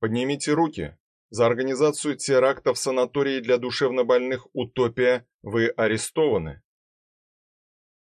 Поднимите руки. За организацию теракта в санатории для душевнобольных «Утопия» вы арестованы.